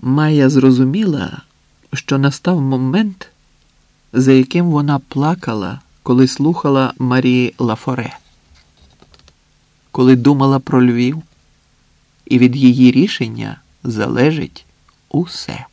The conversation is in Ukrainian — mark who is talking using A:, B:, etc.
A: Майя зрозуміла, що настав момент, за яким вона плакала, коли слухала Марії Лафоре, коли думала про Львів, і від її рішення залежить усе.